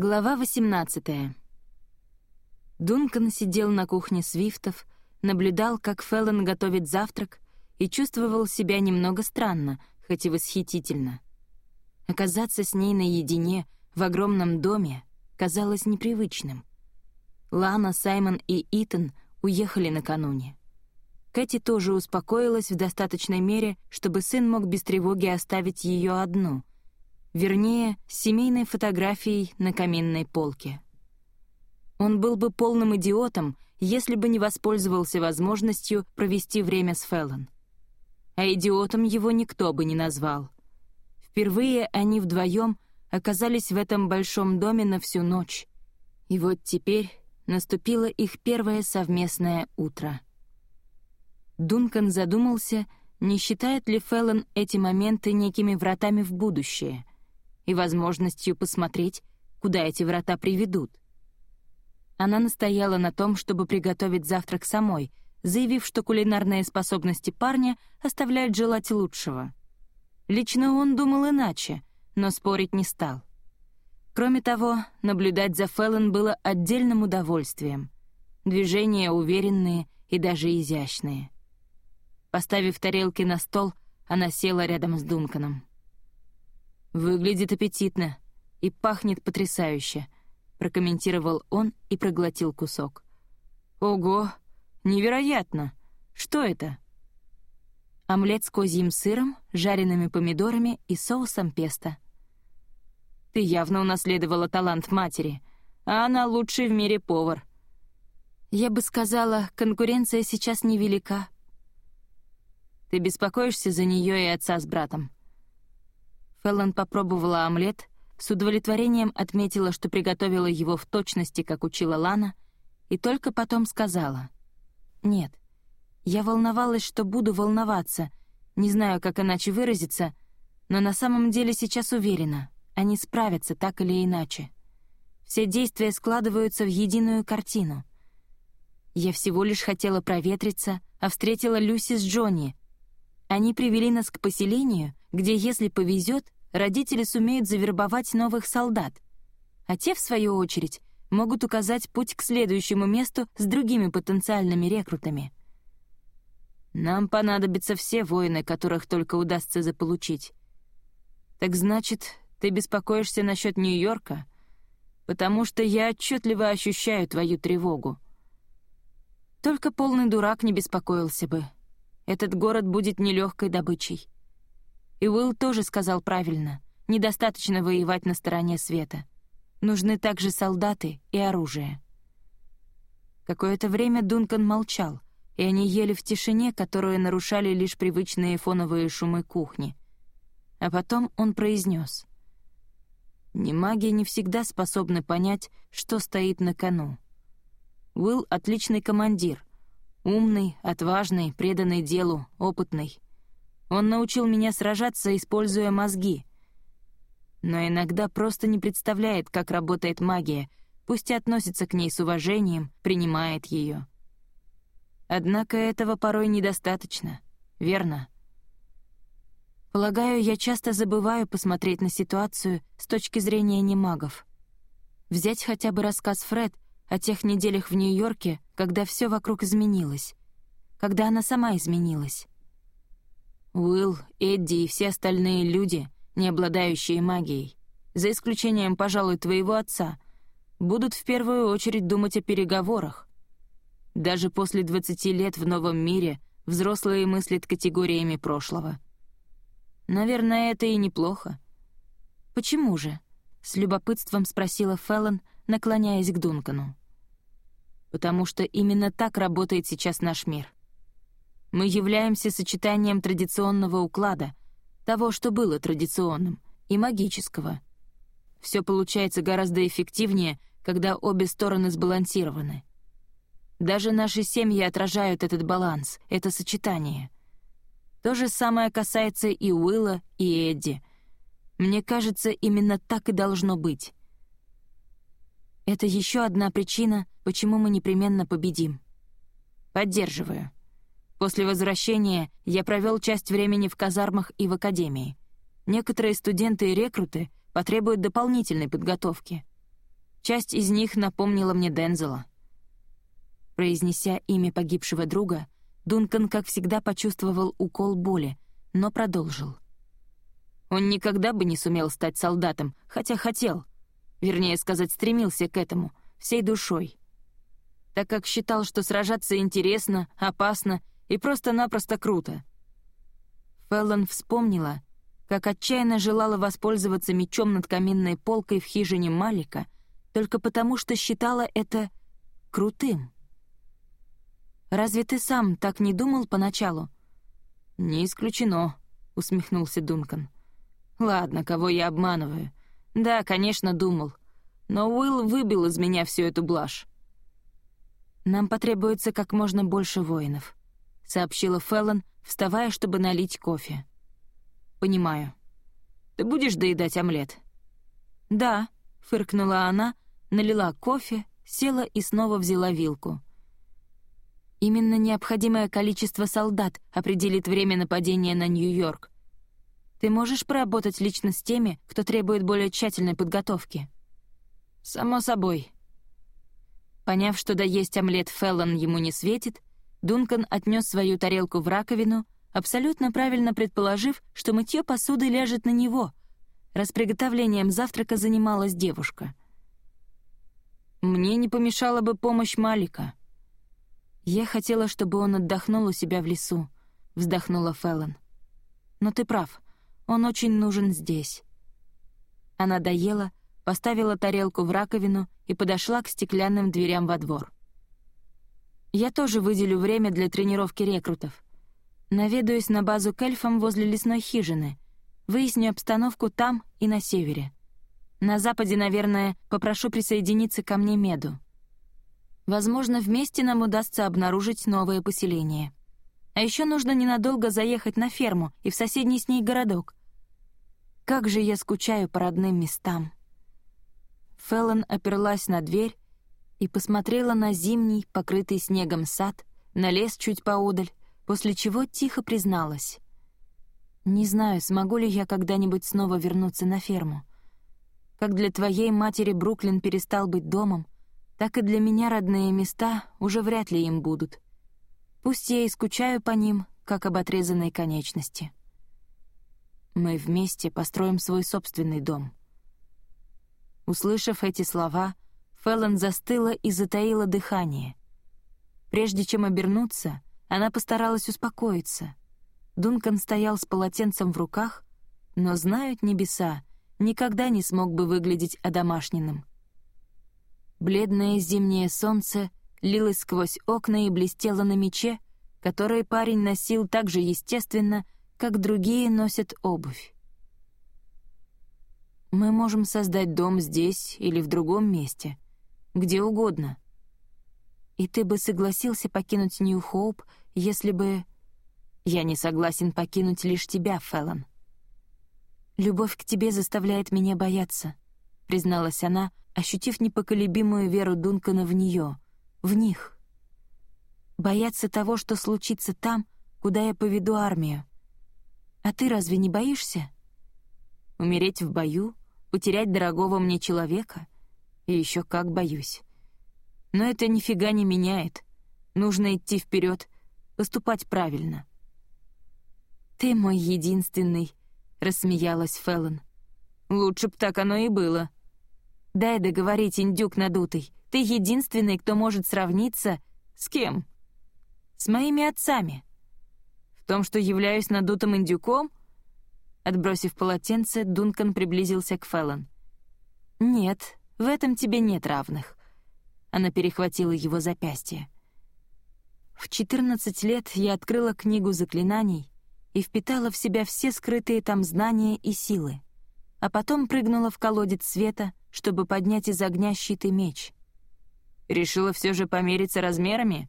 Глава 18 Дункан сидел на кухне Свифтов, наблюдал, как Феллон готовит завтрак, и чувствовал себя немного странно, хоть и восхитительно. Оказаться с ней наедине в огромном доме казалось непривычным. Лана, Саймон и Итан уехали накануне. Кэти тоже успокоилась в достаточной мере, чтобы сын мог без тревоги оставить ее одну, вернее, семейной фотографией на каминной полке. Он был бы полным идиотом, если бы не воспользовался возможностью провести время с Феллон. А идиотом его никто бы не назвал. Впервые они вдвоем оказались в этом большом доме на всю ночь. И вот теперь наступило их первое совместное утро. Дункан задумался, не считает ли Феллон эти моменты некими вратами в будущее и возможностью посмотреть, куда эти врата приведут. Она настояла на том, чтобы приготовить завтрак самой, заявив, что кулинарные способности парня оставляют желать лучшего. Лично он думал иначе, но спорить не стал. Кроме того, наблюдать за Феллон было отдельным удовольствием. Движения уверенные и даже изящные. Поставив тарелки на стол, она села рядом с Дунканом. «Выглядит аппетитно и пахнет потрясающе», — прокомментировал он и проглотил кусок. «Ого! Невероятно! Что это?» Омлет с козьим сыром, жареными помидорами и соусом песто. «Ты явно унаследовала талант матери, а она лучший в мире повар». «Я бы сказала, конкуренция сейчас невелика». «Ты беспокоишься за нее и отца с братом?» Феллон попробовала омлет, с удовлетворением отметила, что приготовила его в точности, как учила Лана, и только потом сказала. «Нет, я волновалась, что буду волноваться, не знаю, как иначе выразиться, но на самом деле сейчас уверена, они справятся так или иначе. Все действия складываются в единую картину. Я всего лишь хотела проветриться, а встретила Люси с Джонни. Они привели нас к поселению, где, если повезет, родители сумеют завербовать новых солдат, а те, в свою очередь, могут указать путь к следующему месту с другими потенциальными рекрутами. Нам понадобятся все воины, которых только удастся заполучить. Так значит, ты беспокоишься насчет Нью-Йорка? Потому что я отчетливо ощущаю твою тревогу. Только полный дурак не беспокоился бы. Этот город будет нелегкой добычей. И Уилл тоже сказал правильно. Недостаточно воевать на стороне света. Нужны также солдаты и оружие. Какое-то время Дункан молчал, и они ели в тишине, которую нарушали лишь привычные фоновые шумы кухни. А потом он произнес: «Не маги не всегда способны понять, что стоит на кону. Уилл — отличный командир, умный, отважный, преданный делу, опытный. Он научил меня сражаться, используя мозги. Но иногда просто не представляет, как работает магия, пусть и относится к ней с уважением, принимает ее. Однако этого порой недостаточно, верно? Полагаю, я часто забываю посмотреть на ситуацию с точки зрения немагов. Взять хотя бы рассказ Фред о тех неделях в Нью-Йорке, когда все вокруг изменилось, когда она сама изменилась. Уилл, Эдди и все остальные люди, не обладающие магией, за исключением, пожалуй, твоего отца, будут в первую очередь думать о переговорах. Даже после 20 лет в новом мире взрослые мыслят категориями прошлого. Наверное, это и неплохо. «Почему же?» — с любопытством спросила Феллон, наклоняясь к Дункану. «Потому что именно так работает сейчас наш мир. Мы являемся сочетанием традиционного уклада, того, что было традиционным, и магического. Все получается гораздо эффективнее, когда обе стороны сбалансированы. Даже наши семьи отражают этот баланс, это сочетание. То же самое касается и Уилла, и Эдди. Мне кажется, именно так и должно быть. Это еще одна причина, почему мы непременно победим. Поддерживаю. После возвращения я провел часть времени в казармах и в академии. Некоторые студенты и рекруты потребуют дополнительной подготовки. Часть из них напомнила мне Дензела. Произнеся имя погибшего друга, Дункан, как всегда, почувствовал укол боли, но продолжил. Он никогда бы не сумел стать солдатом, хотя хотел. Вернее сказать, стремился к этому, всей душой. Так как считал, что сражаться интересно, опасно и просто-напросто круто. Феллон вспомнила, как отчаянно желала воспользоваться мечом над каминной полкой в хижине Малика, только потому что считала это крутым. Разве ты сам так не думал поначалу?» «Не исключено», — усмехнулся Дункан. «Ладно, кого я обманываю? Да, конечно, думал. Но Уилл выбил из меня всю эту блажь». «Нам потребуется как можно больше воинов», — сообщила Феллон, вставая, чтобы налить кофе. «Понимаю. Ты будешь доедать омлет?» «Да», — фыркнула она, налила кофе, села и снова взяла вилку. Именно необходимое количество солдат определит время нападения на Нью-Йорк. Ты можешь поработать лично с теми, кто требует более тщательной подготовки? Само собой. Поняв, что доесть омлет Феллон ему не светит, Дункан отнес свою тарелку в раковину, абсолютно правильно предположив, что мытье посуды ляжет на него, раз приготовлением завтрака занималась девушка. «Мне не помешала бы помощь Малика», «Я хотела, чтобы он отдохнул у себя в лесу», — вздохнула Феллон. «Но ты прав, он очень нужен здесь». Она доела, поставила тарелку в раковину и подошла к стеклянным дверям во двор. «Я тоже выделю время для тренировки рекрутов. Наведаюсь на базу к эльфам возле лесной хижины, выясню обстановку там и на севере. На западе, наверное, попрошу присоединиться ко мне Меду. Возможно, вместе нам удастся обнаружить новое поселение. А еще нужно ненадолго заехать на ферму и в соседний с ней городок. Как же я скучаю по родным местам. Феллон оперлась на дверь и посмотрела на зимний, покрытый снегом сад, на лес чуть поодаль, после чего тихо призналась. «Не знаю, смогу ли я когда-нибудь снова вернуться на ферму. Как для твоей матери Бруклин перестал быть домом, так и для меня родные места уже вряд ли им будут. Пусть я и скучаю по ним, как об отрезанной конечности. Мы вместе построим свой собственный дом. Услышав эти слова, Феллон застыла и затаила дыхание. Прежде чем обернуться, она постаралась успокоиться. Дункан стоял с полотенцем в руках, но, знают небеса, никогда не смог бы выглядеть одомашненным. Бледное зимнее солнце лилось сквозь окна и блестело на мече, который парень носил так же естественно, как другие носят обувь. Мы можем создать дом здесь или в другом месте, где угодно. И ты бы согласился покинуть Нью-Хоуп, если бы... Я не согласен покинуть лишь тебя, Феллон. Любовь к тебе заставляет меня бояться, призналась она, ощутив непоколебимую веру Дункана в нее, в них. Бояться того, что случится там, куда я поведу армию. А ты разве не боишься? Умереть в бою, потерять дорогого мне человека? И еще как боюсь. Но это нифига не меняет. Нужно идти вперед, поступать правильно. «Ты мой единственный», — рассмеялась Феллон. «Лучше б так оно и было», Дай договорить, индюк надутый. Ты единственный, кто может сравниться... С кем? С моими отцами. В том, что являюсь надутым индюком? Отбросив полотенце, Дункан приблизился к Феллон. «Нет, в этом тебе нет равных». Она перехватила его запястье. В 14 лет я открыла книгу заклинаний и впитала в себя все скрытые там знания и силы, а потом прыгнула в колодец света, чтобы поднять из огня щит и меч. Решила все же помериться размерами?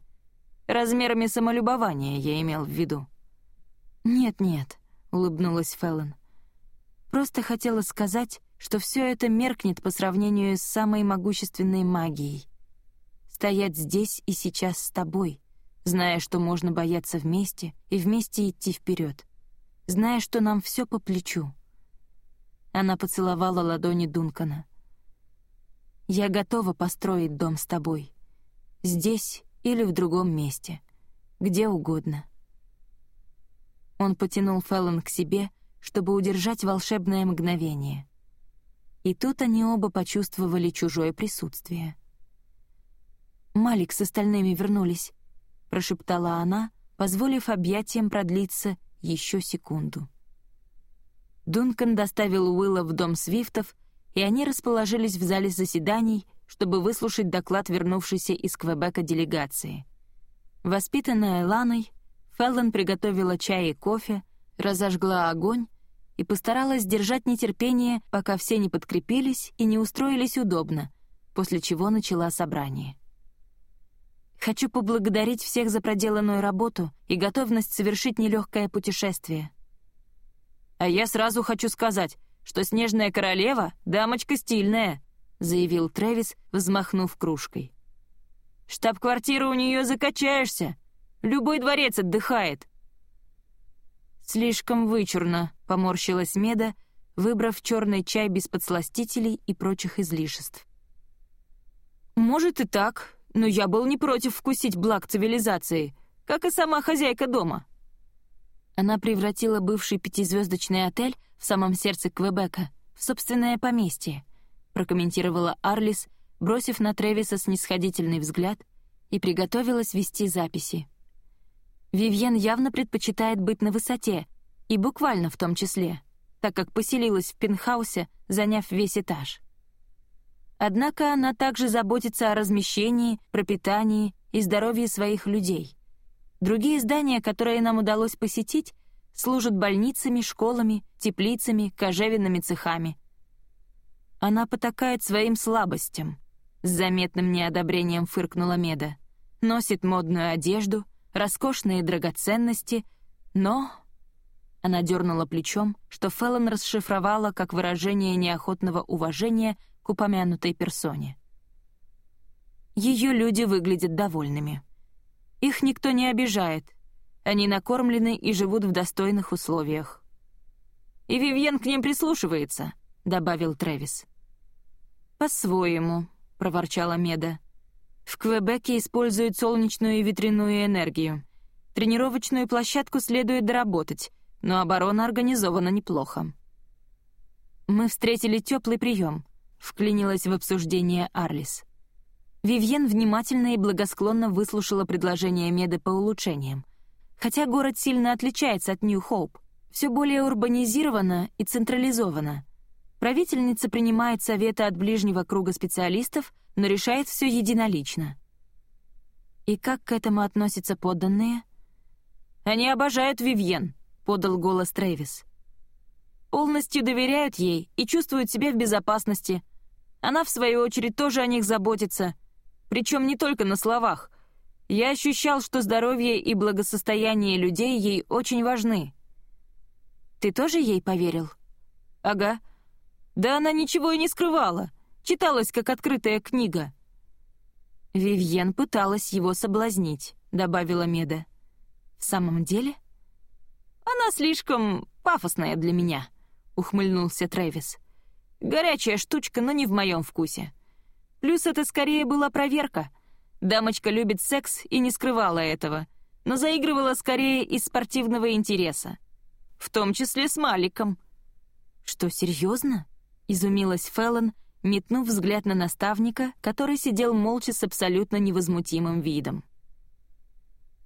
Размерами самолюбования я имел в виду. «Нет-нет», — улыбнулась Феллон. «Просто хотела сказать, что все это меркнет по сравнению с самой могущественной магией. Стоять здесь и сейчас с тобой, зная, что можно бояться вместе и вместе идти вперед, зная, что нам все по плечу». Она поцеловала ладони Дункана. Я готова построить дом с тобой. Здесь или в другом месте. Где угодно. Он потянул Феллон к себе, чтобы удержать волшебное мгновение. И тут они оба почувствовали чужое присутствие. «Малик с остальными вернулись», — прошептала она, позволив объятиям продлиться еще секунду. Дункан доставил Уилла в дом Свифтов, и они расположились в зале заседаний, чтобы выслушать доклад вернувшейся из Квебека делегации. Воспитанная Ланой, Феллон приготовила чай и кофе, разожгла огонь и постаралась держать нетерпение, пока все не подкрепились и не устроились удобно, после чего начала собрание. «Хочу поблагодарить всех за проделанную работу и готовность совершить нелегкое путешествие», «А я сразу хочу сказать, что Снежная Королева — дамочка стильная», — заявил Трэвис, взмахнув кружкой. «Штаб-квартира у нее закачаешься. Любой дворец отдыхает». «Слишком вычурно», — поморщилась Меда, выбрав черный чай без подсластителей и прочих излишеств. «Может и так, но я был не против вкусить благ цивилизации, как и сама хозяйка дома», она превратила бывший пятизвездочный отель в самом сердце Квебека в собственное поместье, прокомментировала Арлис, бросив на Тревиса снисходительный взгляд, и приготовилась вести записи. Вивьен явно предпочитает быть на высоте, и буквально в том числе, так как поселилась в пентхаусе, заняв весь этаж. Однако она также заботится о размещении, пропитании и здоровье своих людей — Другие здания, которые нам удалось посетить, служат больницами, школами, теплицами, кожевенными цехами. Она потакает своим слабостям. С заметным неодобрением фыркнула Меда. Носит модную одежду, роскошные драгоценности, но... Она дернула плечом, что Феллон расшифровала как выражение неохотного уважения к упомянутой персоне. Ее люди выглядят довольными. Их никто не обижает. Они накормлены и живут в достойных условиях. «И Вивьен к ним прислушивается», — добавил Трэвис. «По-своему», — проворчала Меда. «В Квебеке используют солнечную и ветряную энергию. Тренировочную площадку следует доработать, но оборона организована неплохо». «Мы встретили теплый прием», — вклинилась в обсуждение Арлис. Вивьен внимательно и благосклонно выслушала предложение Меды по улучшениям. Хотя город сильно отличается от Нью-Хоуп, все более урбанизировано и централизовано. Правительница принимает советы от ближнего круга специалистов, но решает все единолично. И как к этому относятся подданные? «Они обожают Вивьен», — подал голос Трэвис. «Полностью доверяют ей и чувствуют себя в безопасности. Она, в свою очередь, тоже о них заботится — причем не только на словах. Я ощущал, что здоровье и благосостояние людей ей очень важны. Ты тоже ей поверил? Ага. Да она ничего и не скрывала. Читалась, как открытая книга. Вивьен пыталась его соблазнить, добавила Меда. В самом деле? Она слишком пафосная для меня, ухмыльнулся Трэвис. Горячая штучка, но не в моем вкусе. Плюс это скорее была проверка. Дамочка любит секс и не скрывала этого, но заигрывала скорее из спортивного интереса. В том числе с Маликом. «Что, серьезно?» — изумилась Феллон, метнув взгляд на наставника, который сидел молча с абсолютно невозмутимым видом.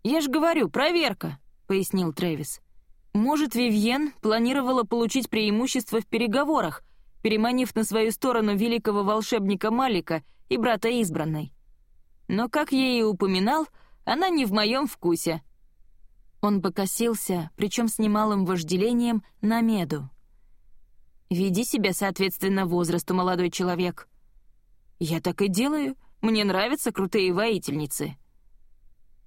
«Я ж говорю, проверка», — пояснил Трэвис. «Может, Вивьен планировала получить преимущество в переговорах, переманив на свою сторону великого волшебника Малика и брата избранной. Но, как я и упоминал, она не в моем вкусе. Он покосился, причем с немалым вожделением, на меду. «Веди себя соответственно возрасту, молодой человек». «Я так и делаю. Мне нравятся крутые воительницы».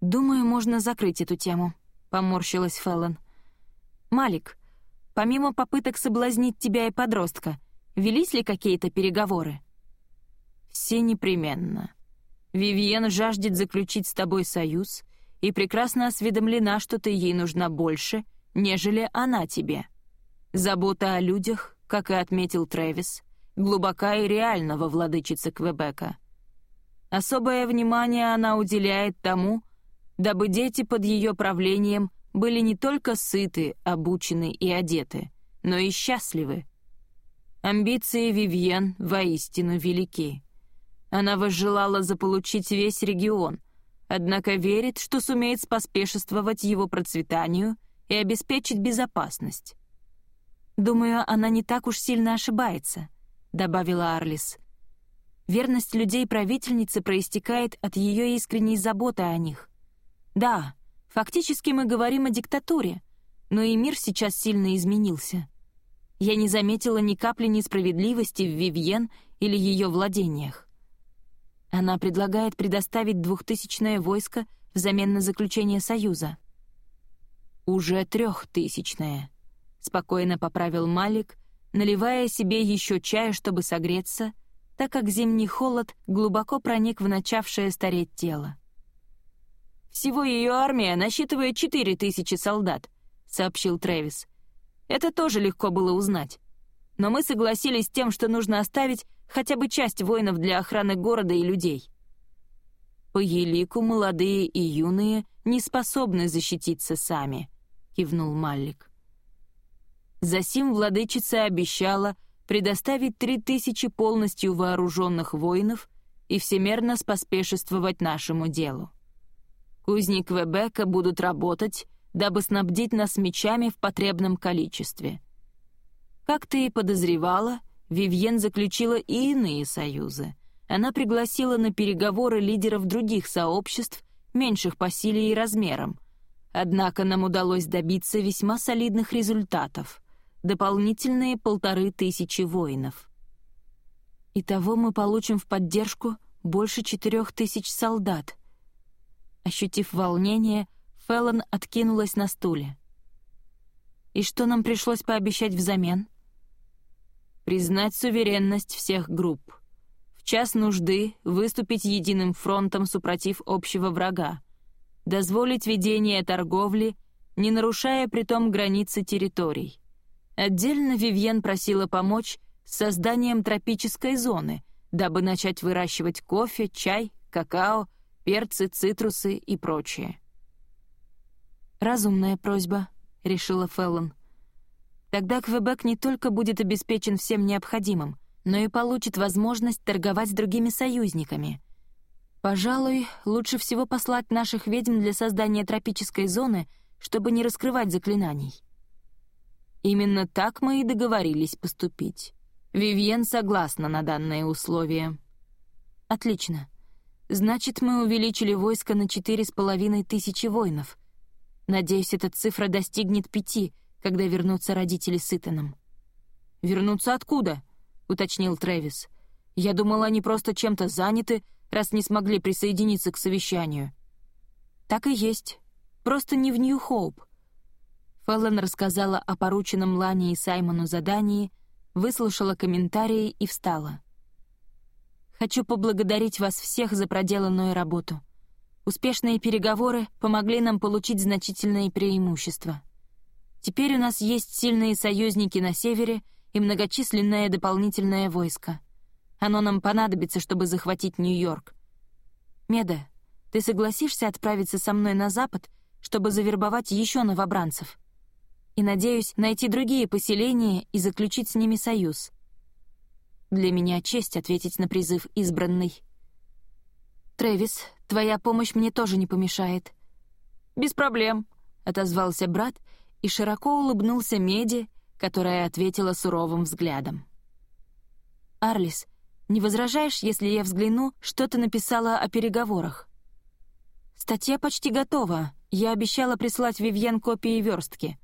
«Думаю, можно закрыть эту тему», — поморщилась Феллон. «Малик, помимо попыток соблазнить тебя и подростка, Велись ли какие-то переговоры?» «Все непременно. Вивиен жаждет заключить с тобой союз и прекрасно осведомлена, что ты ей нужна больше, нежели она тебе. Забота о людях, как и отметил Трэвис, глубока и реальна во владычице Квебека. Особое внимание она уделяет тому, дабы дети под ее правлением были не только сыты, обучены и одеты, но и счастливы. Амбиции Вивьен воистину велики. Она возжелала заполучить весь регион, однако верит, что сумеет споспешествовать его процветанию и обеспечить безопасность. «Думаю, она не так уж сильно ошибается», — добавила Арлис. «Верность людей правительницы проистекает от ее искренней заботы о них. Да, фактически мы говорим о диктатуре, но и мир сейчас сильно изменился. Я не заметила ни капли несправедливости в Вивьен или ее владениях. Она предлагает предоставить двухтысячное войско взамен на заключение союза. «Уже трехтысячное», — спокойно поправил Малик, наливая себе еще чая, чтобы согреться, так как зимний холод глубоко проник в начавшее стареть тело. «Всего ее армия насчитывает четыре тысячи солдат», — сообщил Трэвис. «Это тоже легко было узнать. Но мы согласились с тем, что нужно оставить хотя бы часть воинов для охраны города и людей». «По елику молодые и юные не способны защититься сами», — кивнул Маллик. Засим владычица обещала предоставить три тысячи полностью вооруженных воинов и всемерно споспешествовать нашему делу. Кузни Квебека будут работать, дабы снабдить нас мечами в потребном количестве. Как ты и подозревала, Вивьен заключила и иные союзы. Она пригласила на переговоры лидеров других сообществ, меньших по силе и размерам. Однако нам удалось добиться весьма солидных результатов. Дополнительные полторы тысячи воинов. Итого мы получим в поддержку больше четырех тысяч солдат — Ощутив волнение, Феллон откинулась на стуле. «И что нам пришлось пообещать взамен?» «Признать суверенность всех групп. В час нужды выступить единым фронтом супротив общего врага. Дозволить ведение торговли, не нарушая притом границы территорий. Отдельно Вивьен просила помочь с созданием тропической зоны, дабы начать выращивать кофе, чай, какао, перцы, цитрусы и прочее. «Разумная просьба», — решила Феллон. «Тогда Квебек не только будет обеспечен всем необходимым, но и получит возможность торговать с другими союзниками. Пожалуй, лучше всего послать наших ведьм для создания тропической зоны, чтобы не раскрывать заклинаний». Именно так мы и договорились поступить. Вивьен согласна на данное условие. «Отлично. Значит, мы увеличили войско на четыре с половиной тысячи воинов. Надеюсь, эта цифра достигнет пяти, когда вернутся родители с Итаном. «Вернутся откуда?» — уточнил Трэвис. «Я думал, они просто чем-то заняты, раз не смогли присоединиться к совещанию». «Так и есть. Просто не в Нью-Хоуп». Феллон рассказала о порученном Лане и Саймону задании, выслушала комментарии и встала. Хочу поблагодарить вас всех за проделанную работу. Успешные переговоры помогли нам получить значительные преимущества. Теперь у нас есть сильные союзники на севере и многочисленное дополнительное войско. Оно нам понадобится, чтобы захватить Нью-Йорк. Меда, ты согласишься отправиться со мной на запад, чтобы завербовать еще новобранцев? И, надеюсь, найти другие поселения и заключить с ними союз. Для меня честь ответить на призыв избранный. «Трэвис, твоя помощь мне тоже не помешает». «Без проблем», — отозвался брат и широко улыбнулся Меди, которая ответила суровым взглядом. «Арлис, не возражаешь, если я взгляну, что ты написала о переговорах?» «Статья почти готова. Я обещала прислать Вивьен копии верстки.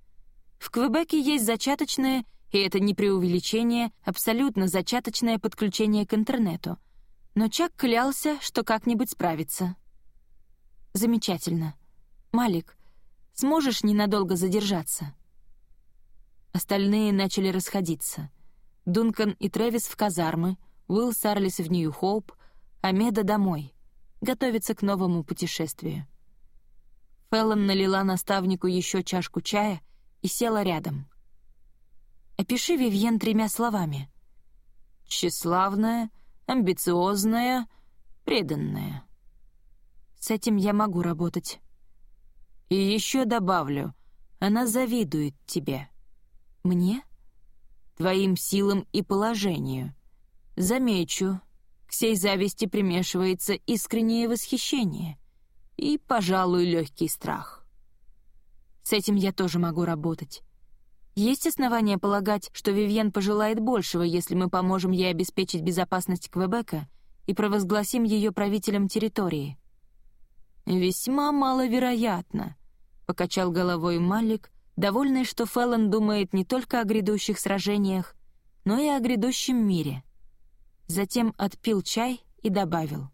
В Квебеке есть зачаточная и это не преувеличение, абсолютно зачаточное подключение к интернету. Но Чак клялся, что как-нибудь справится. «Замечательно. Малик, сможешь ненадолго задержаться?» Остальные начали расходиться. Дункан и Трэвис в казармы, Уилл с Арлис в Нью-Хоуп, а Меда домой, готовиться к новому путешествию. Феллон налила наставнику еще чашку чая и села рядом. Опиши Вивьен тремя словами. Тщеславная, амбициозная, преданная. С этим я могу работать. И еще добавлю, она завидует тебе. Мне? Твоим силам и положению. Замечу, к сей зависти примешивается искреннее восхищение и, пожалуй, легкий страх. С этим я тоже могу работать. Есть основания полагать, что Вивьен пожелает большего, если мы поможем ей обеспечить безопасность Квебека и провозгласим ее правителем территории. «Весьма маловероятно», — покачал головой Малик, довольный, что Феллон думает не только о грядущих сражениях, но и о грядущем мире. Затем отпил чай и добавил.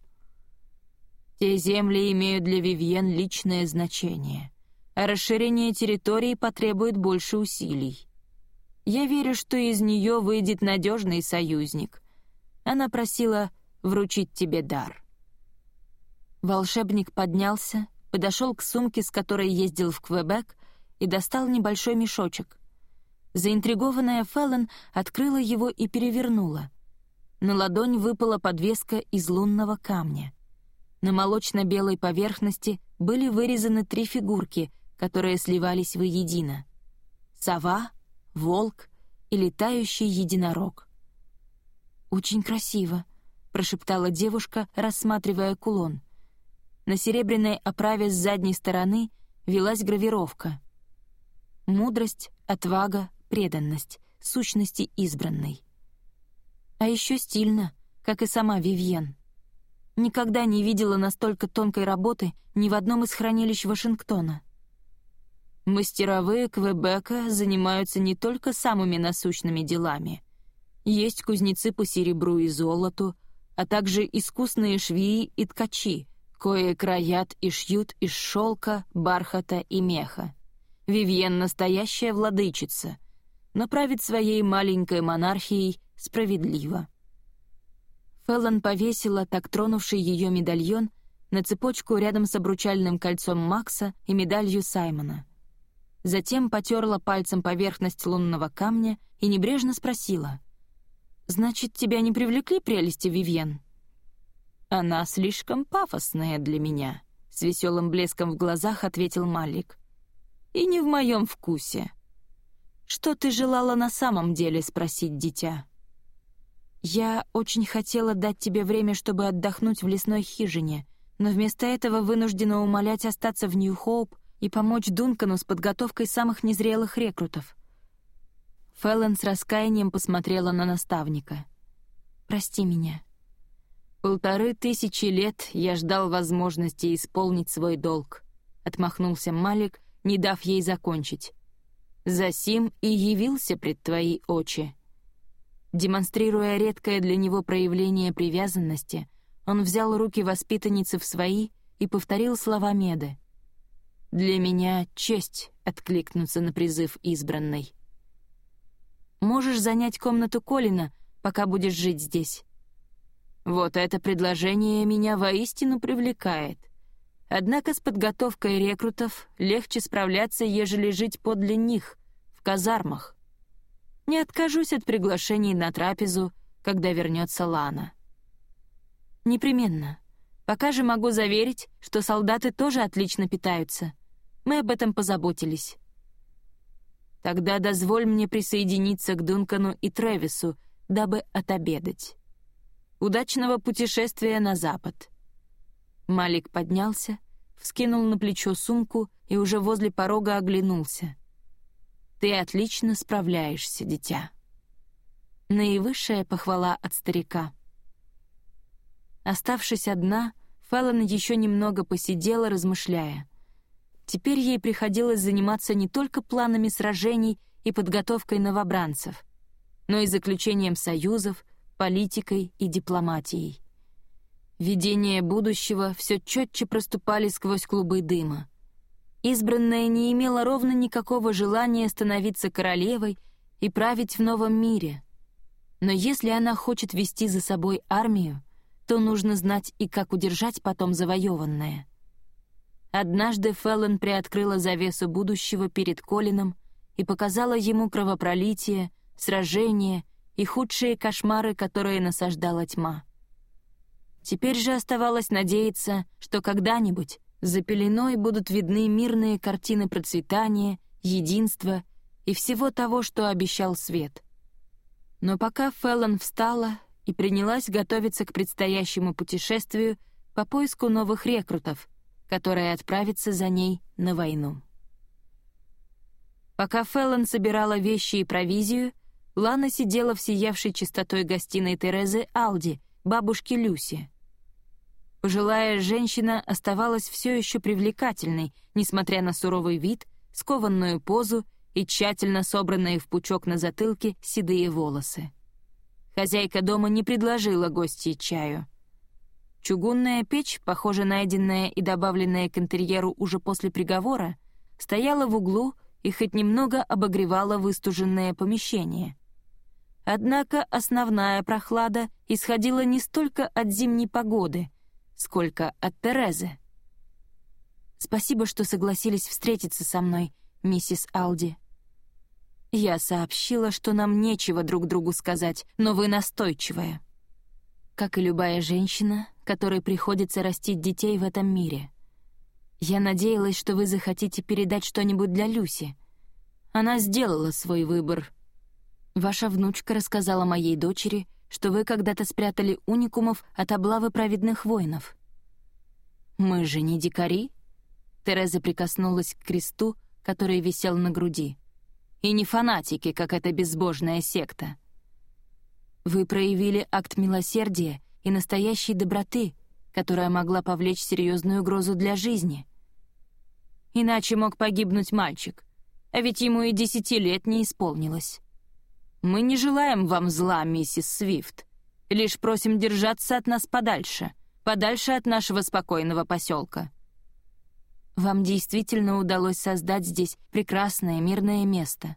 «Те земли имеют для Вивьен личное значение, расширение территории потребует больше усилий. Я верю, что из нее выйдет надежный союзник. Она просила вручить тебе дар». Волшебник поднялся, подошел к сумке, с которой ездил в Квебек, и достал небольшой мешочек. Заинтригованная Феллон открыла его и перевернула. На ладонь выпала подвеска из лунного камня. На молочно-белой поверхности были вырезаны три фигурки, которые сливались воедино. Сова, волк и летающий единорог. «Очень красиво», — прошептала девушка, рассматривая кулон — на серебряной оправе с задней стороны велась гравировка. Мудрость, отвага, преданность, сущности избранной. А еще стильно, как и сама Вивьен. Никогда не видела настолько тонкой работы ни в одном из хранилищ Вашингтона. Мастеровые Квебека занимаются не только самыми насущными делами. Есть кузнецы по серебру и золоту, а также искусные швеи и ткачи, кое краят и шьют из шелка, бархата и меха. Вивьен — настоящая владычица, но правит своей маленькой монархией справедливо. Феллон повесила так тронувший ее медальон на цепочку рядом с обручальным кольцом Макса и медалью Саймона. Затем потерла пальцем поверхность лунного камня и небрежно спросила. «Значит, тебя не привлекли прелести, Вивьен?» «Она слишком пафосная для меня», — с веселым блеском в глазах ответил Малик. «И не в моем вкусе». «Что ты желала на самом деле спросить, дитя?» «Я очень хотела дать тебе время, чтобы отдохнуть в лесной хижине, но вместо этого вынуждена умолять остаться в Нью-Хоуп и помочь Дункану с подготовкой самых незрелых рекрутов». Фэллон с раскаянием посмотрела на наставника. «Прости меня». «Полторы тысячи лет я ждал возможности исполнить свой долг», — отмахнулся Малик, не дав ей закончить. «Засим и явился пред твои очи». Демонстрируя редкое для него проявление привязанности, он взял руки воспитанницы в свои и повторил слова Меды. «Для меня честь откликнуться на призыв избранной». «Можешь занять комнату Колина, пока будешь жить здесь». Вот это предложение меня воистину привлекает. Однако с подготовкой рекрутов легче справляться, ежели жить подле них, в казармах. Не откажусь от приглашений на трапезу, когда вернется Лана. Непременно. Пока же могу заверить, что солдаты тоже отлично питаются. Мы об этом позаботились. Тогда дозволь мне присоединиться к Дункану и Тревису, дабы отобедать. Удачного путешествия на запад». Малик поднялся, вскинул на плечо сумку и уже возле порога оглянулся. «Ты отлично справляешься, дитя». Наивысшая похвала от старика. Оставшись одна, Феллон еще немного посидела, размышляя. Теперь ей приходилось заниматься не только планами сражений и подготовкой новобранцев, но и заключением союзов, политикой и дипломатией. Видения будущего все четче проступали сквозь клубы дыма. Избранная не имела ровно никакого желания становиться королевой и править в новом мире. Но если она хочет вести за собой армию, то нужно знать и как удержать потом завоеванное. Однажды Феллон приоткрыла завесу будущего перед Колином и показала ему кровопролитие, сражения и худшие кошмары, которые насаждала тьма. Теперь же оставалось надеяться, что когда-нибудь за пеленой будут видны мирные картины процветания, единства и всего того, что обещал свет. Но пока Феллон встала и принялась готовиться к предстоящему путешествию по поиску новых рекрутов, которые отправятся за ней на войну. Пока Феллон собирала вещи и провизию, Лана сидела в сиявшей чистотой гостиной Терезы Алди, бабушки Люси. Пожилая женщина оставалась все еще привлекательной, несмотря на суровый вид, скованную позу и тщательно собранные в пучок на затылке седые волосы. Хозяйка дома не предложила гостей чаю. Чугунная печь, похоже найденная и добавленная к интерьеру уже после приговора, стояла в углу и хоть немного обогревала выстуженное помещение. Однако основная прохлада исходила не столько от зимней погоды — сколько от Терезы. «Спасибо, что согласились встретиться со мной, миссис Алди». Я сообщила, что нам нечего друг другу сказать, но вы настойчивая. Как и любая женщина, которой приходится растить детей в этом мире. Я надеялась, что вы захотите передать что-нибудь для Люси. Она сделала свой выбор. Ваша внучка рассказала моей дочери — что вы когда-то спрятали уникумов от облавы праведных воинов. Мы же не дикари? Тереза прикоснулась к кресту, который висел на груди. И не фанатики, как эта безбожная секта. Вы проявили акт милосердия и настоящей доброты, которая могла повлечь серьезную угрозу для жизни. Иначе мог погибнуть мальчик, а ведь ему и десяти лет не исполнилось. Мы не желаем вам зла, миссис Свифт. Лишь просим держаться от нас подальше, подальше от нашего спокойного поселка. Вам действительно удалось создать здесь прекрасное мирное место.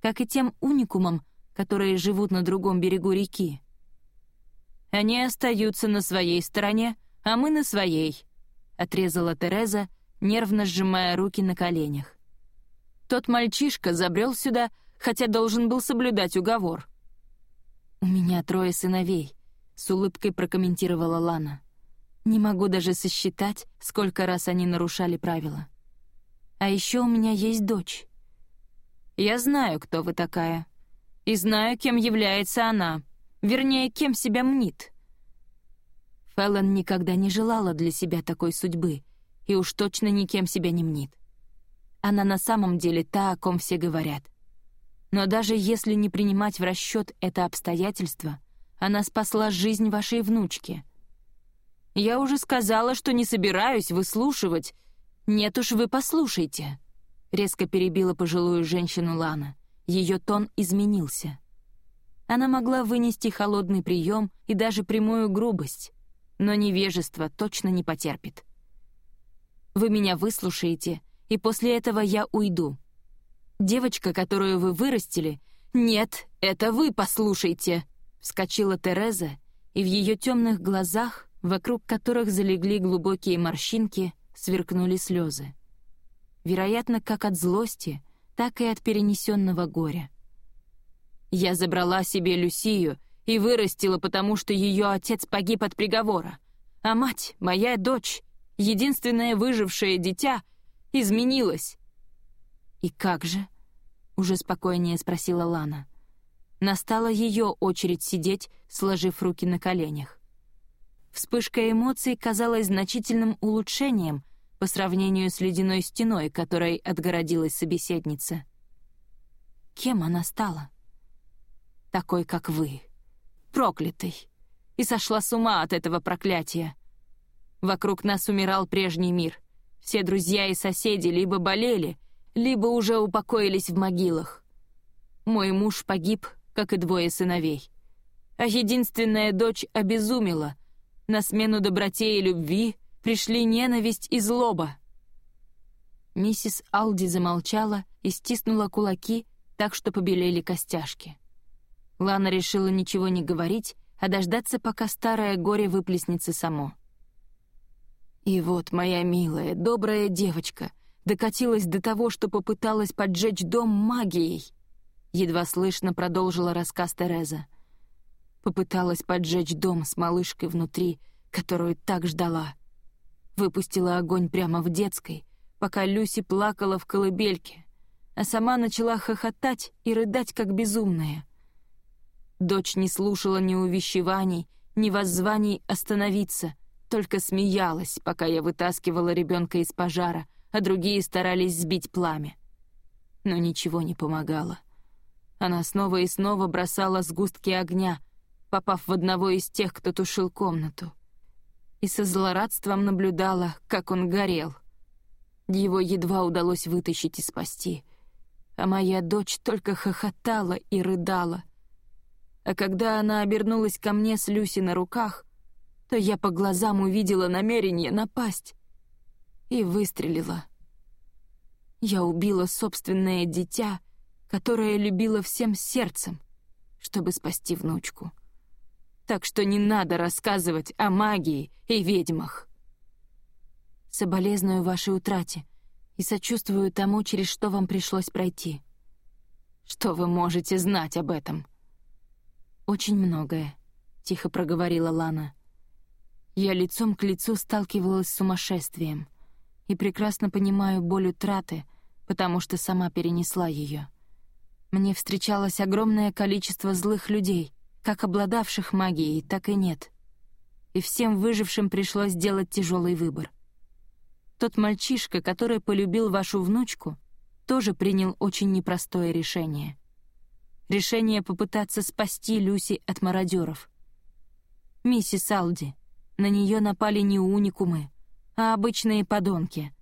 Как и тем уникумам, которые живут на другом берегу реки. Они остаются на своей стороне, а мы на своей, — отрезала Тереза, нервно сжимая руки на коленях. Тот мальчишка забрел сюда, — хотя должен был соблюдать уговор. «У меня трое сыновей», — с улыбкой прокомментировала Лана. «Не могу даже сосчитать, сколько раз они нарушали правила. А еще у меня есть дочь. Я знаю, кто вы такая. И знаю, кем является она. Вернее, кем себя мнит». Феллон никогда не желала для себя такой судьбы и уж точно никем себя не мнит. Она на самом деле та, о ком все говорят — но даже если не принимать в расчет это обстоятельство, она спасла жизнь вашей внучки. Я уже сказала, что не собираюсь выслушивать. Нет уж, вы послушайте. Резко перебила пожилую женщину Лана. Ее тон изменился. Она могла вынести холодный прием и даже прямую грубость, но невежество точно не потерпит. Вы меня выслушаете, и после этого я уйду. Девочка, которую вы вырастили... Нет, это вы послушайте!» Вскочила Тереза, и в ее темных глазах, вокруг которых залегли глубокие морщинки, сверкнули слезы. Вероятно, как от злости, так и от перенесенного горя. «Я забрала себе Люсию и вырастила, потому что ее отец погиб от приговора, а мать, моя дочь, единственное выжившее дитя, изменилась, «И как же?» — уже спокойнее спросила Лана. Настала ее очередь сидеть, сложив руки на коленях. Вспышка эмоций казалась значительным улучшением по сравнению с ледяной стеной, которой отгородилась собеседница. Кем она стала? Такой, как вы. Проклятый. И сошла с ума от этого проклятия. Вокруг нас умирал прежний мир. Все друзья и соседи либо болели, либо уже упокоились в могилах. Мой муж погиб, как и двое сыновей. А единственная дочь обезумела. На смену доброте и любви пришли ненависть и злоба. Миссис Алди замолчала и стиснула кулаки так, что побелели костяшки. Лана решила ничего не говорить, а дождаться, пока старое горе выплеснется само. «И вот, моя милая, добрая девочка, докатилась до того, что попыталась поджечь дом магией. — едва слышно продолжила рассказ Тереза. Попыталась поджечь дом с малышкой внутри, которую так ждала. Выпустила огонь прямо в детской, пока Люси плакала в колыбельке, а сама начала хохотать и рыдать, как безумная. Дочь не слушала ни увещеваний, ни воззваний остановиться, только смеялась, пока я вытаскивала ребенка из пожара, а другие старались сбить пламя. Но ничего не помогало. Она снова и снова бросала сгустки огня, попав в одного из тех, кто тушил комнату. И со злорадством наблюдала, как он горел. Его едва удалось вытащить и спасти. А моя дочь только хохотала и рыдала. А когда она обернулась ко мне с Люси на руках, то я по глазам увидела намерение напасть и выстрелила. Я убила собственное дитя, которое любила всем сердцем, чтобы спасти внучку так что не надо рассказывать о магии и ведьмах. Соболезную вашей утрате и сочувствую тому, через что вам пришлось пройти. Что вы можете знать об этом? Очень многое, — тихо проговорила Лана. Я лицом к лицу сталкивалась с сумасшествием и прекрасно понимаю боль утраты, потому что сама перенесла ее. Мне встречалось огромное количество злых людей, как обладавших магией, так и нет. И всем выжившим пришлось сделать тяжелый выбор. Тот мальчишка, который полюбил вашу внучку, тоже принял очень непростое решение. Решение попытаться спасти Люси от мародеров. Миссис Алди, на нее напали не уникумы, а обычные подонки.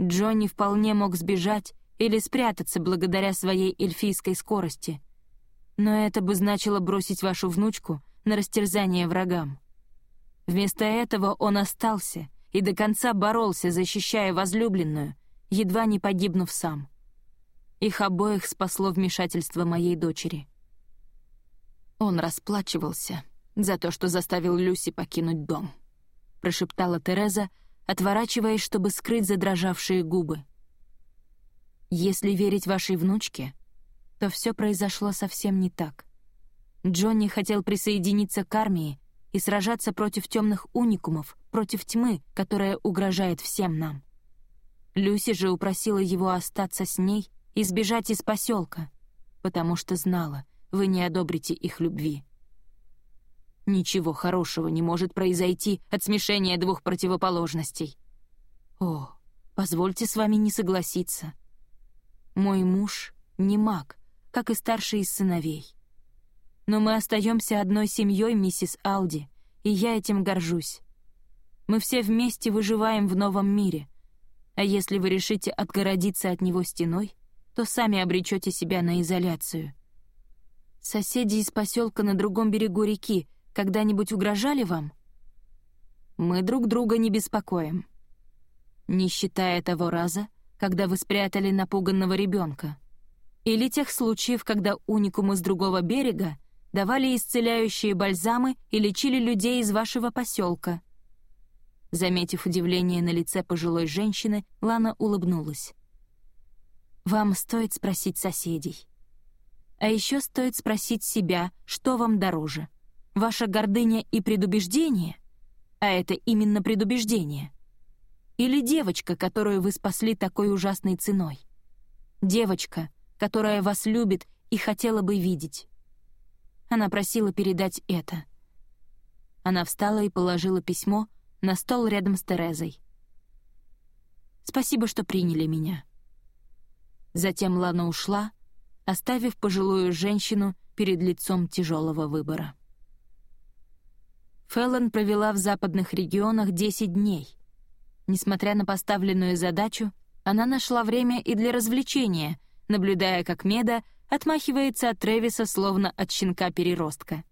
Джонни вполне мог сбежать или спрятаться благодаря своей эльфийской скорости — но это бы значило бросить вашу внучку на растерзание врагам. Вместо этого он остался и до конца боролся, защищая возлюбленную, едва не погибнув сам. Их обоих спасло вмешательство моей дочери. Он расплачивался за то, что заставил Люси покинуть дом, прошептала Тереза, отворачиваясь, чтобы скрыть задрожавшие губы. «Если верить вашей внучке, то все произошло совсем не так. Джонни хотел присоединиться к армии и сражаться против темных уникумов, против тьмы, которая угрожает всем нам. Люси же упросила его остаться с ней и сбежать из поселка, потому что знала, вы не одобрите их любви. Ничего хорошего не может произойти от смешения двух противоположностей. О, позвольте с вами не согласиться. Мой муж не маг, как и старший из сыновей. Но мы остаемся одной семьей, миссис Алди, и я этим горжусь. Мы все вместе выживаем в новом мире, а если вы решите отгородиться от него стеной, то сами обречете себя на изоляцию. Соседи из поселка на другом берегу реки когда-нибудь угрожали вам? Мы друг друга не беспокоим. Не считая того раза, когда вы спрятали напуганного ребенка или тех случаев, когда уникумы с другого берега давали исцеляющие бальзамы и лечили людей из вашего поселка. Заметив удивление на лице пожилой женщины, Лана улыбнулась. «Вам стоит спросить соседей. А еще стоит спросить себя, что вам дороже, ваша гордыня и предубеждение, а это именно предубеждение, или девочка, которую вы спасли такой ужасной ценой. Девочка, которая вас любит и хотела бы видеть. Она просила передать это. Она встала и положила письмо на стол рядом с Терезой. «Спасибо, что приняли меня». Затем Лана ушла, оставив пожилую женщину перед лицом тяжелого выбора. Феллон провела в западных регионах 10 дней. Несмотря на поставленную задачу, она нашла время и для развлечения, наблюдая, как Меда отмахивается от Тревиса, словно от щенка-переростка.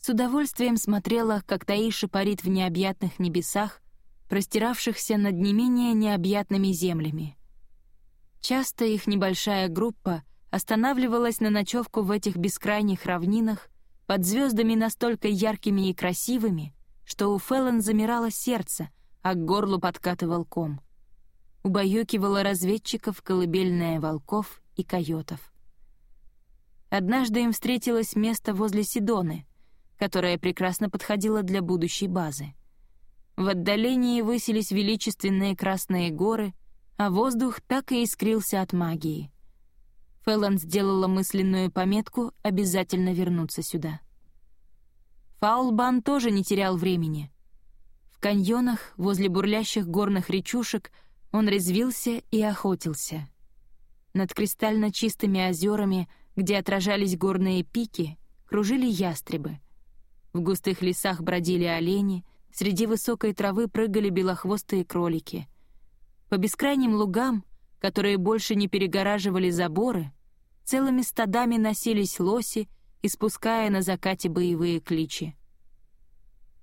С удовольствием смотрела, как Таиша парит в необъятных небесах, простиравшихся над не менее необъятными землями. Часто их небольшая группа останавливалась на ночевку в этих бескрайних равнинах под звездами настолько яркими и красивыми, что у Феллон замирало сердце, а к горлу подкатывал ком — убаюкивала разведчиков колыбельная волков и койотов. Однажды им встретилось место возле Сидоны, которое прекрасно подходило для будущей базы. В отдалении высились величественные красные горы, а воздух так и искрился от магии. Фэллон сделала мысленную пометку обязательно вернуться сюда. Фаулбан тоже не терял времени. В каньонах, возле бурлящих горных речушек, он резвился и охотился. Над кристально чистыми озерами, где отражались горные пики, кружили ястребы. В густых лесах бродили олени, среди высокой травы прыгали белохвостые кролики. По бескрайним лугам, которые больше не перегораживали заборы, целыми стадами носились лоси, испуская на закате боевые кличи.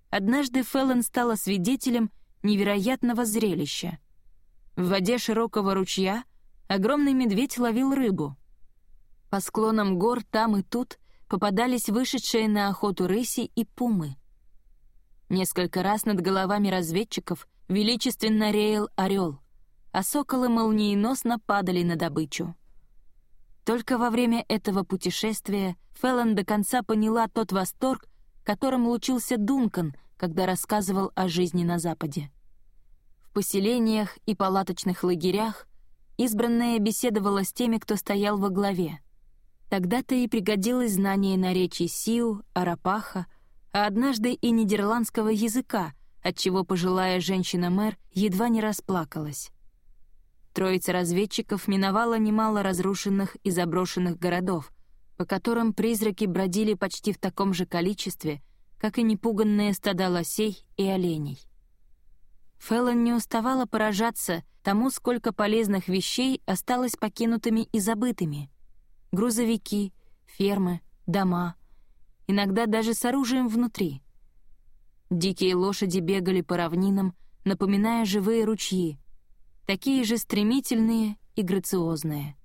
Однажды Феллон стала свидетелем невероятного зрелища. В воде широкого ручья огромный медведь ловил рыбу. По склонам гор там и тут попадались вышедшие на охоту рыси и пумы. Несколько раз над головами разведчиков величественно реял орел, а соколы молниеносно падали на добычу. Только во время этого путешествия Феллон до конца поняла тот восторг, которым лучился Дункан, когда рассказывал о жизни на Западе. В поселениях и палаточных лагерях избранная беседовала с теми, кто стоял во главе. Тогда-то и пригодилось знание наречий Сиу, Арапаха, а однажды и нидерландского языка, отчего пожилая женщина-мэр едва не расплакалась. Троица разведчиков миновала немало разрушенных и заброшенных городов, по которым призраки бродили почти в таком же количестве, как и непуганные стада лосей и оленей. Феллон не уставала поражаться тому, сколько полезных вещей осталось покинутыми и забытыми. Грузовики, фермы, дома, иногда даже с оружием внутри. Дикие лошади бегали по равнинам, напоминая живые ручьи, такие же стремительные и грациозные.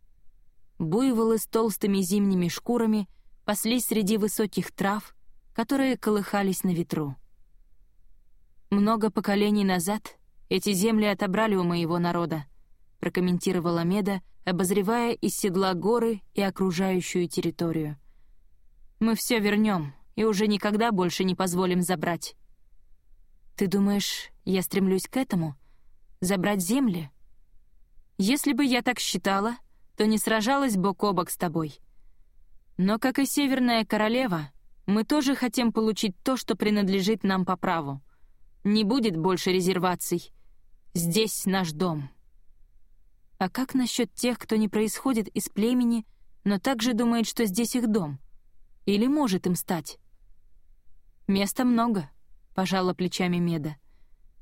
Буйволы с толстыми зимними шкурами паслись среди высоких трав, которые колыхались на ветру. «Много поколений назад эти земли отобрали у моего народа», прокомментировала Меда, обозревая из седла горы и окружающую территорию. «Мы все вернем и уже никогда больше не позволим забрать». «Ты думаешь, я стремлюсь к этому? Забрать земли?» «Если бы я так считала, то не сражалась бок о бок с тобой. Но, как и Северная Королева, мы тоже хотим получить то, что принадлежит нам по праву. Не будет больше резерваций. Здесь наш дом. А как насчет тех, кто не происходит из племени, но также думает, что здесь их дом? Или может им стать? Места много, пожала плечами Меда.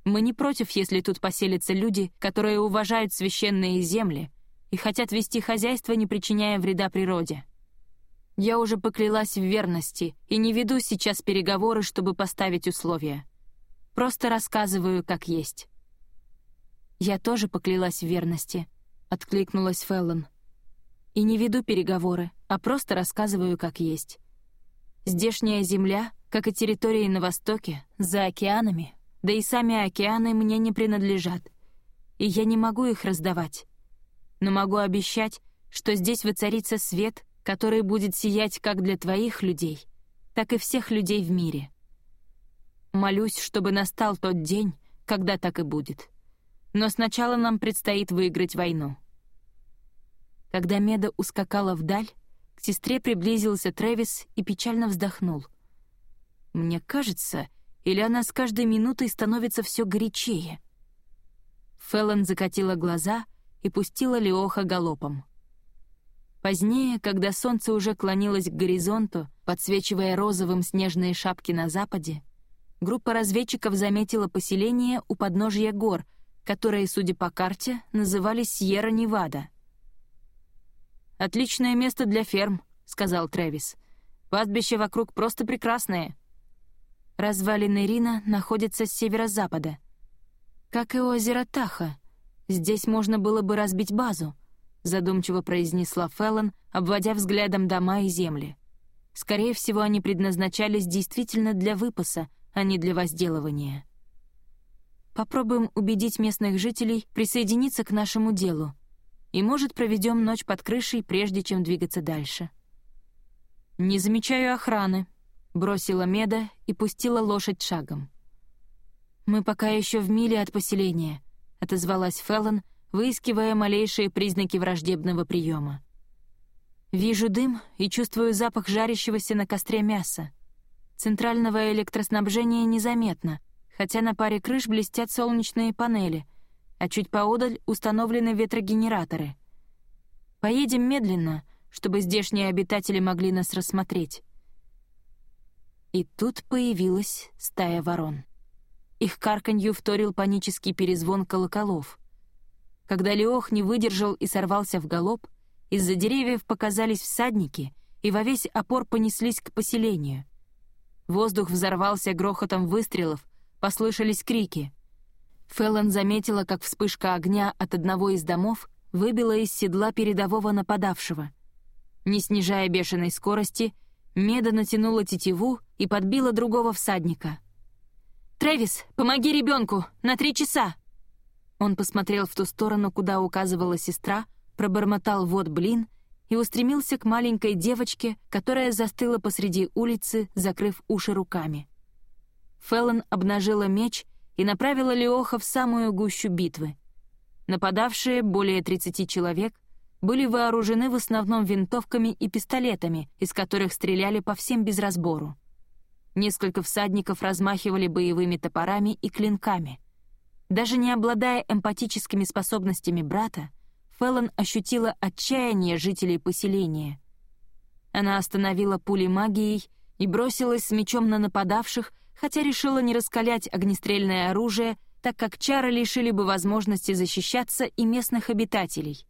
Мы не против, если тут поселятся люди, которые уважают священные земли и хотят вести хозяйство, не причиняя вреда природе. Я уже поклялась в верности и не веду сейчас переговоры, чтобы поставить условия. Просто рассказываю, как есть». «Я тоже поклялась в верности», — откликнулась Феллон. «И не веду переговоры, а просто рассказываю, как есть. Здешняя земля, как и территории на востоке, за океанами, да и сами океаны мне не принадлежат, и я не могу их раздавать. Но могу обещать, что здесь воцарится свет, который будет сиять как для твоих людей, так и всех людей в мире. Молюсь, чтобы настал тот день, когда так и будет. Но сначала нам предстоит выиграть войну. Когда Меда ускакала вдаль, к сестре приблизился Трэвис и печально вздохнул. «Мне кажется, или она с каждой минутой становится все горячее?» Феллон закатила глаза и пустила Леоха галопом. Позднее, когда солнце уже клонилось к горизонту, подсвечивая розовым снежные шапки на западе, группа разведчиков заметила поселение у подножья гор, которые, судя по карте, назывались Сьерра-Невада. «Отличное место для ферм», — сказал Трэвис. «Пастбище вокруг просто прекрасное». Развалины Рина находятся с северо-запада. Как и озеро Таха. Здесь можно было бы разбить базу, задумчиво произнесла Феллон, обводя взглядом дома и земли. Скорее всего, они предназначались действительно для выпаса, а не для возделывания. Попробуем убедить местных жителей присоединиться к нашему делу. И, может, проведем ночь под крышей, прежде чем двигаться дальше. «Не замечаю охраны», — бросила Меда и пустила лошадь шагом. «Мы пока еще в миле от поселения», — отозвалась Феллон, выискивая малейшие признаки враждебного приема. «Вижу дым и чувствую запах жарящегося на костре мяса. Центрального электроснабжения незаметно, хотя на паре крыш блестят солнечные панели, а чуть поодаль установлены ветрогенераторы. Поедем медленно, чтобы здешние обитатели могли нас рассмотреть». И тут появилась стая ворон. Их карканью вторил панический перезвон колоколов. Когда Леох не выдержал и сорвался в галоп, из-за деревьев показались всадники и во весь опор понеслись к поселению. Воздух взорвался грохотом выстрелов, послышались крики. Феллон заметила, как вспышка огня от одного из домов выбила из седла передового нападавшего. Не снижая бешеной скорости, Меда натянула тетиву и подбила другого всадника — «Трэвис, помоги ребенку! На три часа!» Он посмотрел в ту сторону, куда указывала сестра, пробормотал «вот блин» и устремился к маленькой девочке, которая застыла посреди улицы, закрыв уши руками. Феллон обнажила меч и направила Леоха в самую гущу битвы. Нападавшие, более 30 человек, были вооружены в основном винтовками и пистолетами, из которых стреляли по всем без разбору. Несколько всадников размахивали боевыми топорами и клинками. Даже не обладая эмпатическими способностями брата, Феллон ощутила отчаяние жителей поселения. Она остановила пули магией и бросилась с мечом на нападавших, хотя решила не раскалять огнестрельное оружие, так как чары лишили бы возможности защищаться и местных обитателей.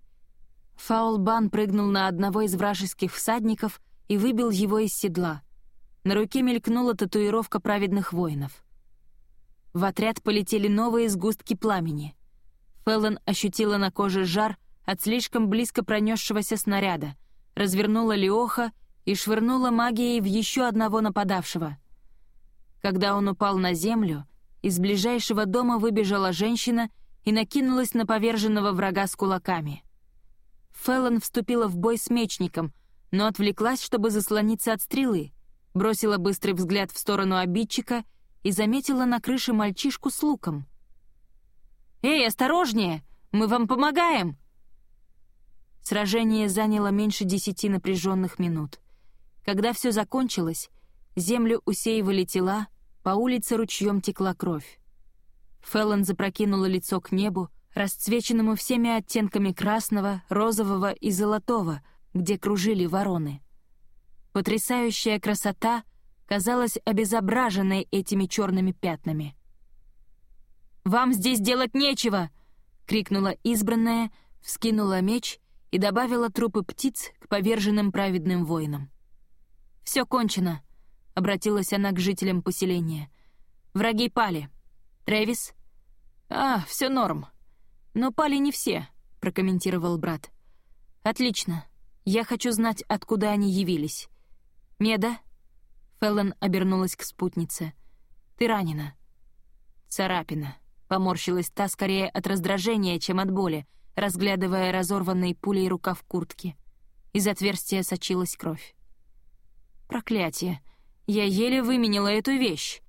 Фаулбан прыгнул на одного из вражеских всадников и выбил его из седла — на руке мелькнула татуировка праведных воинов. В отряд полетели новые сгустки пламени. Феллон ощутила на коже жар от слишком близко пронесшегося снаряда, развернула Леоха и швырнула магией в еще одного нападавшего. Когда он упал на землю, из ближайшего дома выбежала женщина и накинулась на поверженного врага с кулаками. Феллон вступила в бой с мечником, но отвлеклась, чтобы заслониться от стрелы — бросила быстрый взгляд в сторону обидчика и заметила на крыше мальчишку с луком. «Эй, осторожнее! Мы вам помогаем!» Сражение заняло меньше десяти напряженных минут. Когда все закончилось, землю усеивали тела, по улице ручьем текла кровь. Феллон запрокинула лицо к небу, расцвеченному всеми оттенками красного, розового и золотого, где кружили вороны. Потрясающая красота казалась обезображенной этими черными пятнами. «Вам здесь делать нечего!» — крикнула избранная, вскинула меч и добавила трупы птиц к поверженным праведным воинам. «Все кончено», — обратилась она к жителям поселения. «Враги пали. Трэвис?» «А, все норм. Но пали не все», — прокомментировал брат. «Отлично. Я хочу знать, откуда они явились. «Меда?» Феллон обернулась к спутнице. «Ты ранена». «Царапина», — поморщилась та скорее от раздражения, чем от боли, разглядывая разорванный пулей рукав куртки. Из отверстия сочилась кровь. «Проклятие! Я еле выменила эту вещь!»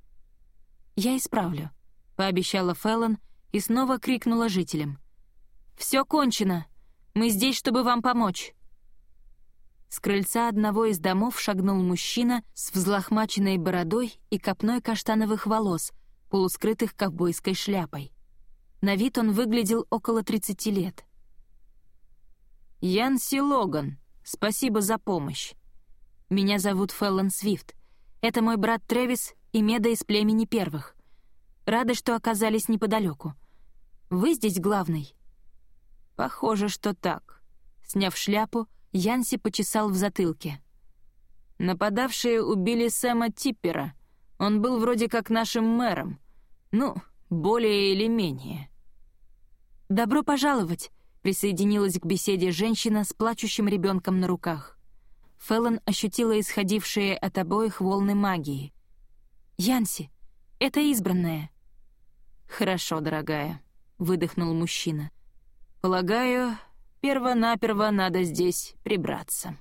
«Я исправлю», — пообещала Феллон и снова крикнула жителям. «Все кончено! Мы здесь, чтобы вам помочь!» С крыльца одного из домов шагнул мужчина с взлохмаченной бородой и копной каштановых волос, полускрытых ковбойской шляпой. На вид он выглядел около 30 лет. «Янси Логан, спасибо за помощь. Меня зовут Феллон Свифт. Это мой брат Трэвис и Меда из племени первых. Рады, что оказались неподалеку. Вы здесь главный?» «Похоже, что так». Сняв шляпу, Янси почесал в затылке. «Нападавшие убили Сэма Типпера. Он был вроде как нашим мэром. Ну, более или менее». «Добро пожаловать!» — присоединилась к беседе женщина с плачущим ребенком на руках. Феллон ощутила исходившие от обоих волны магии. «Янси, это избранная». «Хорошо, дорогая», — выдохнул мужчина. «Полагаю, Перво-наперво надо здесь прибраться.